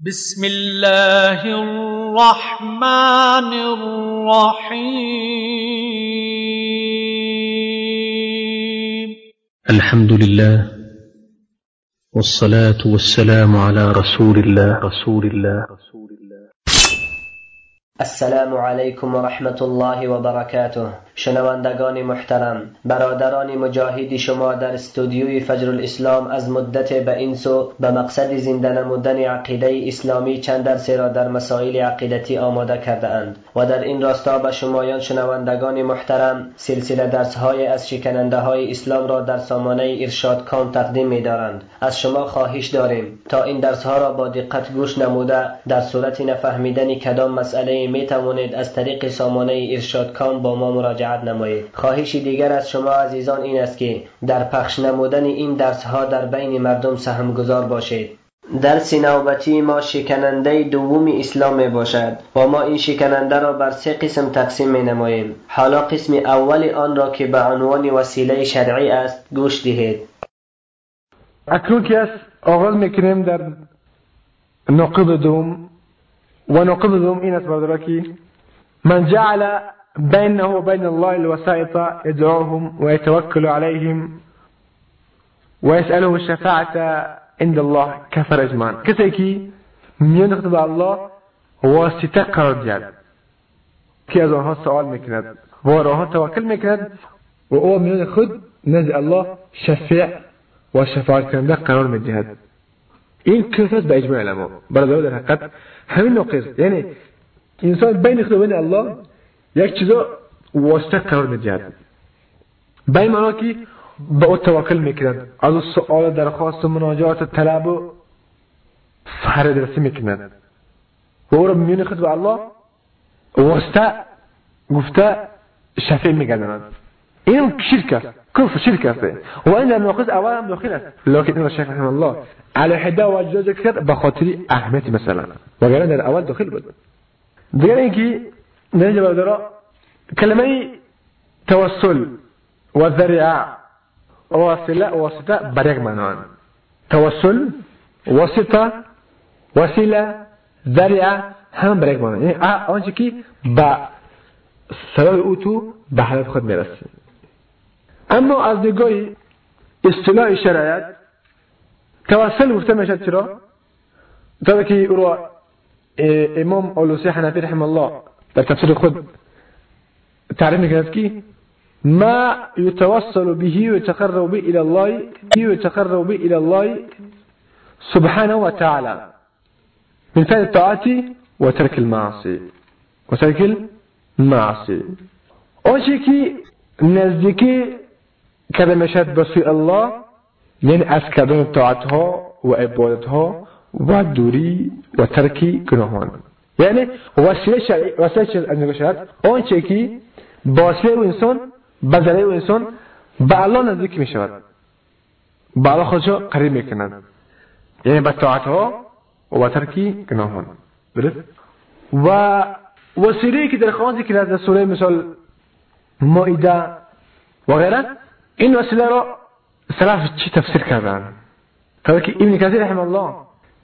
بسم الله الرحمن الرحيم. الحمد لله والصلاة والسلام على رسول الله. رسول الله. رسول السلام علیکم و رحمت الله و برکاته. شنوندگان محترم برادران مجاهد شما در استودیوی فجر الاسلام از مدت به این سو به مقصد زنده نمودن عقیده اسلامی چند درسی را در مسائل عقیدتی آماده کرده اند و در این راستا به شمایان شنوندگان محترم سلسله درس های از شکننده های اسلام را در سامانه ارشاد کام تقدیم می دارند از شما خواهش داریم تا این درس ها را با دقت گوش نموده در صورت نفهمیدن کدام مسئله می توانید از طریق سامانه ارشاد کام با ما مراجعه نمایید. خواهشی دیگر از شما عزیزان این است که در پخش نمودن این درس ها در بین مردم سهم گذار باشید. درس نوبتی ما شکننده دوم اسلام می باشد و ما این شکننده را بر سه قسم تقسیم می نماییم حالا قسم اول آن را که به عنوان وسیله شرعی است گوش دهید. اکنون که است آغاز می‌کنیم در ناقض دوم و ناقض دوم این است برادرها که من جعل بينه وبين الله الوسائط يدعوهم ويتوكل عليهم ويسأله الشفاعة عند الله كفر که میان خود و الله واسطه قرار دهد که از آنها سوال میکند و به آنها توکل میکند و أو میان خود نزد الله شفیع و شفاعت کننده قرار میدهد این کفر به اجماع علما. برادر در حقیقت همین نقطه یعنی انسان بین خود و بین الله یک چیزا واسطه قرار می‌دهد به این معنا که به او توکل می‌کند از او سؤال درخواست و مناجات و طلب و فردرسی می‌کند. و او را میون خود به الله واسطه گفته شفیع میگرداند. این شرک است کفر شرک است. و این در ناقص اول هم داخل است. لکن این شیخ رحمه الله و اجزا کرد به خاطر اهمیت مثلا. وگرنه در اول داخل بود. دیگر اینکه نرجع برادرها كلمة توسل وذريعة واسطة واسطة بريق منوان توسل واسطة وسيلة ذريعة هم بريق منوان يعني آنچه که با سبب أو تو به حالت خود میرسه أما از نگاه اصطلاح شرایط توسل گفته میشد چرا؟ تا که أو را إمام اولوسی حنفی رحمه الله در تفسیر خود تعريف كذلك ما يتوصل به ويتقرب به إلى الله ويتقرب به إلى الله سبحانه وتعالى من فعل الطاعات وترك المعاصي. وترك المعاصي. اون شیء که نزدیکی کلمه شد بسوی الله یعنی از کردن طاعتها و عبادتها و دوری و ترکی گناهان. یعنی وسیله شرعی وسیله شرعی اون چه که باسه او انسان به او انسان به الله نزدیک می شود به الله خودشو قریب می کند یعنی به طاعت ها و به ترکی گناهان. درست؟ و وسیله که در خواهان ذکر در سوره مثال مائده و غیره این وسیله را سلف چی تفسیر کردن؟ تا که ابن کثیر رحمه الله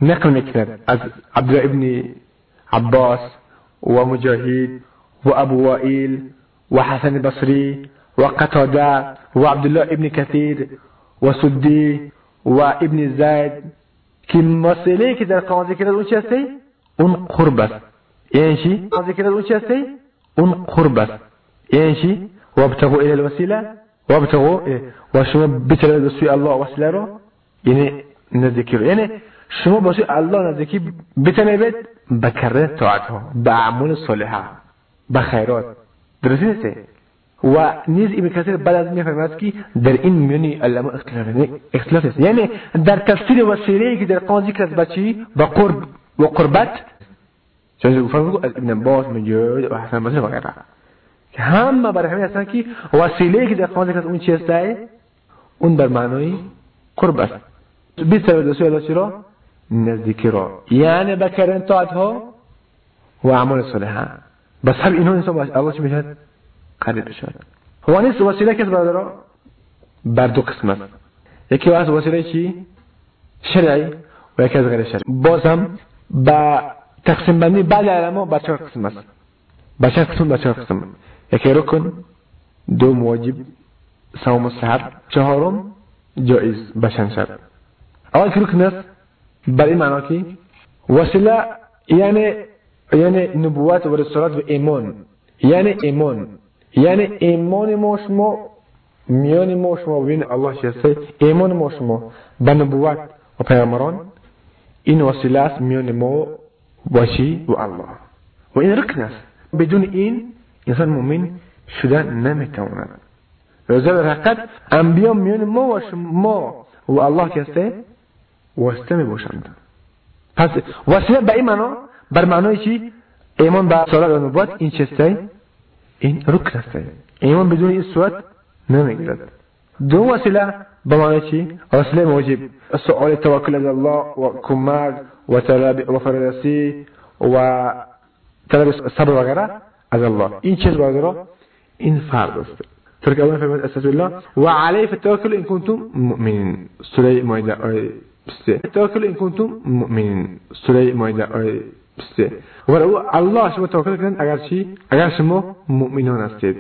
نقل میکند از عبدالله ابن عباس و مجاهد و ابو وائل وحسن البصري وقتادة وعبد الله ابن كثير وسدي وابن زيد که مسئله که در قرآن ذکر اون چی هستی؟ اون قرب است. یعنی چی؟ ذکر اون چی وابتغوا إيه وشما بتلا رسول الله وسلارو يعني یعنی نذکر یعنی شما باشی الله نزدیکی بتنه بید به کردن طاعت ها به اعمال صالحه خیرات. درسته و نیز ابن کثیر بعد از میفرماد که در این میانی علما اختلاف است یعنی در تفسیر وسیله که در قانون ذکر از بچی و قرب و قربت. چون از ابن باز میگه و حسن بصری وغیره که همه برای همین هستن که وسیله که در قرآن اون چی است اون بر معنای قرب است. بیست سبب رسول الله چرا؟ نزدیکی را یعنی بکرن طاعت ها و اعمال صالحه. بس هم اینها انسان باشه الله چی می‌شد قریب بشود. هو نیست وسیله که برادرها بر دو قسم است یکی از وسیله چی؟ شرعی و یکی از غیر شرعی. باز هم با تقسیم بندی بعد علما با چهار قسم است. با چهار قسم چهار قسم یکی رکن دو واجب سو مستحب چهارم جایز بشن شد اول که رکن است بر این معنا که وسیله یعنی یعنی نبوت و رسالت و ایمان یعنی ایمان ما شما میان ما شما بین الله چیسته ایمان ما شما به نبوت و پیامبران میان ما باشی و الله و این بدون این انسان مؤمن شدن نمی‌تواند. رضا حقیقت انبیا میان ما و شما و الله کسته واسطه می باشند پس وسیله به این معنا بر معنای چی؟ ایمان به صورت و نبوت این چسته این رکن است ایمان بدون این صورت نمی‌گیرد. دو وسیله به معنای چی؟ وسیله موجب. سؤال توکل از الله و کمک و و فرارسی و طلب صبر وغیره از الله. این چیز برادر این فرض است. ترك أولا فرمان أساس الله. وعليه فالتوكل إن كنتم مؤمنين سورة مائدة التوكل إن كنتم مؤمنين سورة مائدة آية ولو الله شما توكل كن أجر شيء أجر شما مؤمنون استيد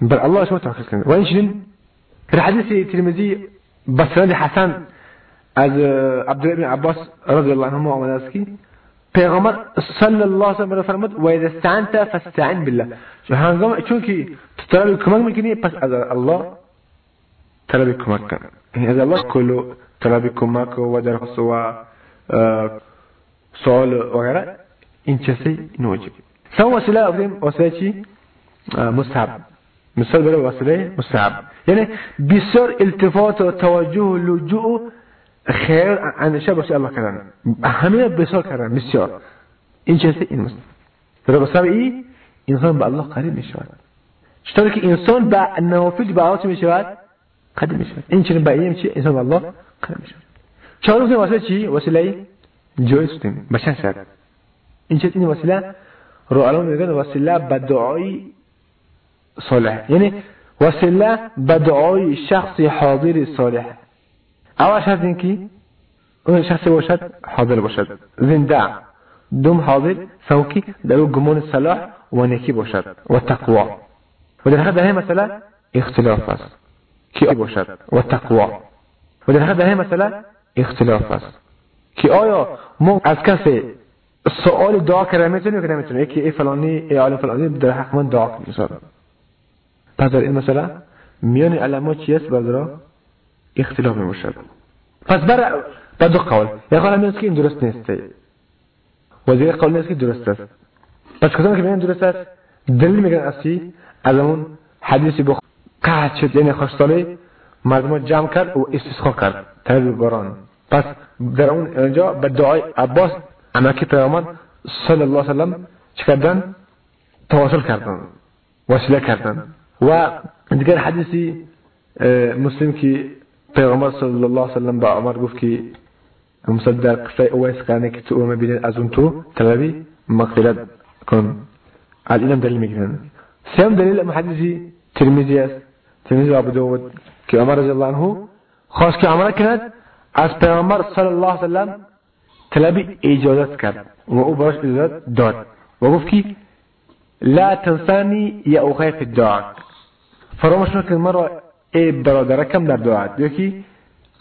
بل الله شما توكل كن وإن شنين في الحديث الترمذي بسند حسن عبد الله بن عباس رضي الله عنهما و مناسکی پیغمبر صلی الله علیه و فرمود و اذا استعنت فاستعن بالله. هنگام چون که طلب کمک میکنی پس از الله طلب کمک کن. یعنی از الله کلو طلب کمک و درخواست و سوال وغیره این چیزی نوجب سو وسیله افتیم وسیله چی؟ مستحب. مثال برای وسیله مستحب. یعنی بسیار التفات خیر اندیشه باشه الله کردن. همه بسیار کردن بسیار. این چیزی این مستحب در بسبب این انسان به الله قریب می شود چطور که انسان به نوافل به الله می شود قریب می شود این چنین به این چی انسان به الله قریب می شود چهارم وسیله چی؟ وسیله جایز کنیم بشن شد این چیز این وسیله رو الان میگن وسیله به دعای صالح. یعنی وسیله به دعای شخص حاضر صالح. اول شرط این که اون شخص باشد حاضر باشد. زنده دوم حاضر سوکی در او گمان صلاح و نیکی باشد و تقوا. و در حقیقت این مسئله اختلاف است. کی باشد و تقوا. و در حقیقت این مسئله اختلاف است. که آیا ما از کسی سوال دعا کرده می‌تونیم که نمی‌تونیم؟ یکی ای فلانی ای عالم فلانی در حق من دعا کنیم. پس در این مسئله میان علما چی برادرا اختلاف می‌باشد. پس بر با دو قول. یک قول همیست که این درست نیست. و دیگه قول نیست که درست است. پس کسانی که میگن درست است؟ دلیل میگن اصلی از اون حدیثی با قحط شد. یعنی خشک‌سالی مردم جمع کرد و استسقا کرد. طلبید باران پس در اون اینجا به دعای عباس امکی پیامبر صلی الله علیه وسلم چه کردن؟ توسل کردن. وسیله کردن. و دیگر حدیثی مسلم که پیغمبر عمر گفت که مصدر قصه اویس کنه که تو اومه بینید از اون تو طلبی مغفرت کن. از اینم دلیل میگیرن. سیم دلیل حدیثی ترمذی است. ترمذی و ابو داود که عمر رضی الله عنه خواست که عمل کند از پیامبر صلی الله علیه وسلم طلبی اجازت کرد و أو براش اجازت داد و گفت که لا تنسانی یا اخی فی فراموش نکن مرا ای برادرکم در دعا یکی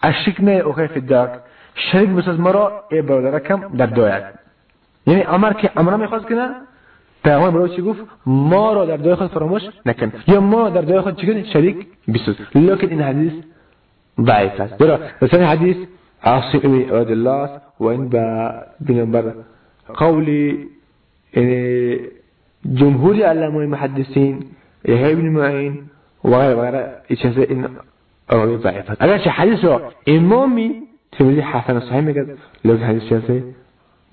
اشک نه اخی فی الدعا شریک بساز مرا ای برادرکم در دعا یعنی عمر که عمر میخواست کنه پیغمبر برای چی گفت؟ ما را در دعای خود فراموش نکن. یا ما در دعای خود چی شریک بساز لیکن این حدیث ضعیف است. برا مثلا حدیث عاصم ابن عبد الله وإن بنبر قولي يعني جمهور علماء المحدثين يحيى ابن معين وغيره وغيره يشهد إن راوي ضعيف أنا شي حديث إمامي ترمذي حسن صحيح مجد لو حديث شاسي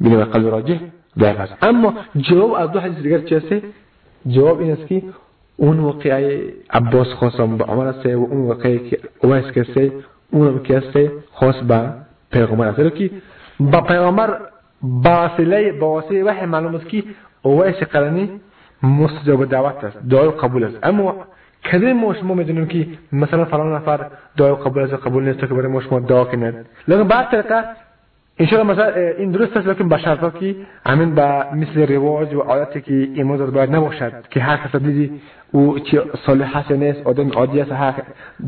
بنبر قلب راجح ضعيف أما جواب دو حدیث دیگر چیسته جواب است که اون واقعه عباس خواستم با عمر است و اون واقعه که اویس کسته اونم کسته خواست با پیغمبر است. که با پیغمبر با وسیله با وسیله وحی معلوم است که اویس قرنی مستجاب دعوت است دعای قبول است. اما که دیه ما شما می‌دونیم که مثلا فلان نفر دعای قبول است قبول نیست که برای ما شما دعا کنید لیکن بعد طریقه انشاءالله مثلا این درست است لیکن با شرطا که همین با مثل رواج و عادتی که امروز باید نباشد که هر کس دیدی او چی صالح هست نیست آدم عادی است هر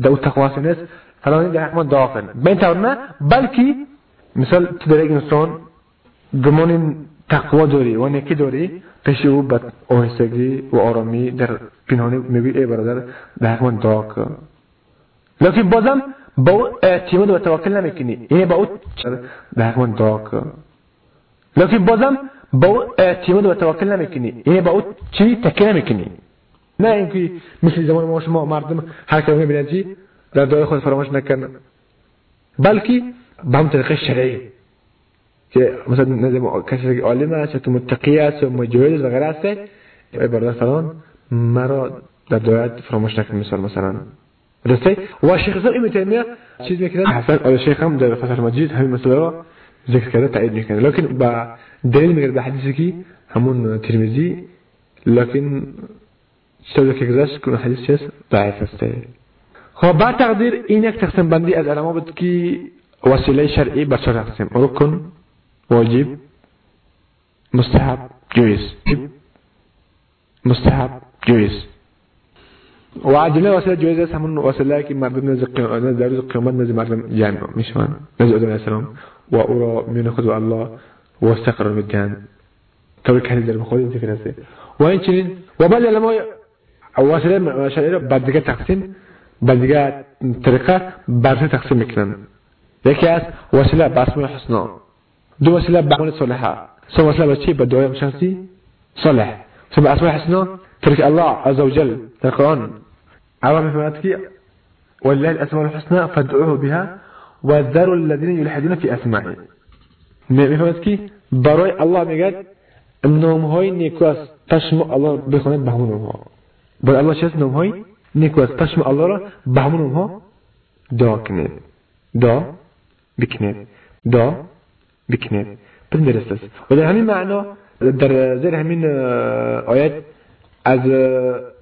دو تقوا است نیست فلانی در حقم دعا کن به این طور نه بلکه مثال تو در یک انسان گمان تقوا داری و نکی داری پیش او به آهستگی و آرامی در پنهانی میگوی ای برادر در حقم دعا کن لیکن بازم با او اعتماد و توکل نمی‌کنی. یعنی با او به حقم دعا کن لیکن بازم با او اعتماد و توکل نمی‌کنی. یعنی با او چی تکیه نمی‌کنی؟ نه اینکه مثل زمان ما شما مردم هر که می‌بینن چی؟ در دعای خود فراموش نکنن بلکه به هم طریقه شرعی. که مثلا کسی که عالم است یا متقی است یا مجاهد و غیره است برادر فلان مرا در دعایت فراموش نکن مثال مثلا. درسته؟ و شیخ اسلام ابن تیمیه چیز میکنه حسن آل شیخ هم در فتح مجید همین مسئله را ذکر کرده تأیید میکنه لكن با دلیل میگه به حدیثی که همون ترمذی لكن چطور که گذشت کنه حدیث چیز ضعیف است. خب بعد تقدیر این یک تقسیم بندی از علما بود که وسیله شرعی به چهار تقسیم. رکن واجب مستحب جایز مستحب جایز و عجله وسیله جایز است همون مردم نزد در روز قیامت نزد مردم جمع میشوند نزد آدم السلام. و او را میون خود و الله واستقرار میدهند طور که در بخود این ذکر است و این چنین و بعد علما وسیله شرعی را بعد تقسیم بعد طریقه بر تقسیم میکنند یکی از وسیله به اسماء حسنا دو وسیله به عمل صالحه سو به دعای شخصی صالح سو به اسماء حسنا ترك الله عز وجل القرآن عوام فهمت کی؟ ولله الاسماء الحسنى فادعوه بها وذروا الذين يلحدون في أسمائه. میفهمد کی؟ برای الله میگه نام های نیکو است تشم الله بخوند به همون اونها برای الله چه نام های نیکو است تشم الله را به همون اونها دعا کنید. دعا بکنید. دعا بکنید. بدون درست و در همین معنا در زیر همین آیت از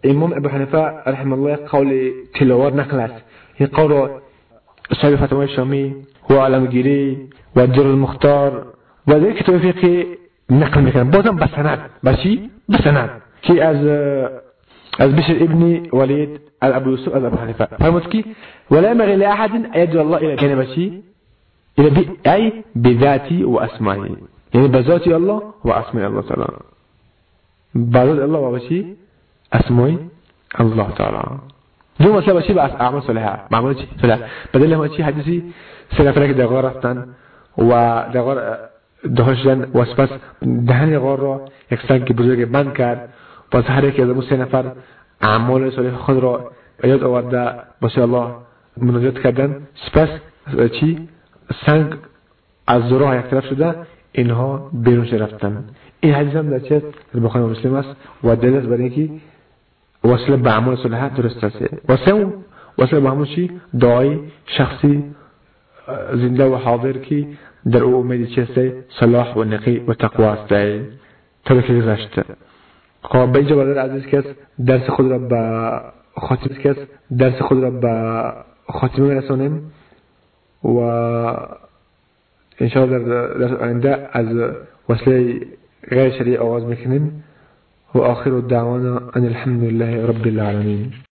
امام ابو حنیفه رحمه الله قول تلاوت نقل است. این قول صاحب فتوای شامی و علمگیری و در المختار و در کتاب فقهی نقل میکنن بازم بسند بچی بسند که از از بشر ابن وليد ابو يوسف ابو حنيفه فرمت كي ولا ينبغي لأحد أن الله إلى بي أي بذاتي وأسمائي. يعني بذاتي الله وأسماء الله تعالى. بذات الله وبشي أسمائي الله تعالى. دو مسألة بشي بأس أعمال صالحة. معمول شيء صالحة. بدل لهم شيء حديثي سلف لك دغار رفتن ودغار دهشدن و سپس دهن غار را یک سنگ بزرگ بند کرد. باز هر یکی از اون سه نفر اعمال صالح خود را یاد آورده باشه الله مناجات کردن. سپس چی؟ سنگ از راه یک طرف شده اینها بیرون رفتن. این حدیث هم در در بخاری مسلم است و دلیل است برای اینکه وسیله به اعمال صالحه درست است. وسیله وسیله به همون چی؟ دعای شخصی زنده و حاضر که در او امید چیسته صلاح و نیکی و تقوا است. طور که گذشت خب به اینجا برادر عزیز کس درس خود را به خاتمه کس درس خود را به خاتمه میرسانیم و انشاءالله در درس آینده از وسیله غیر شرعی آغاز میکنیم. و آخر الدعوانا ان الحمد لله رب العالمين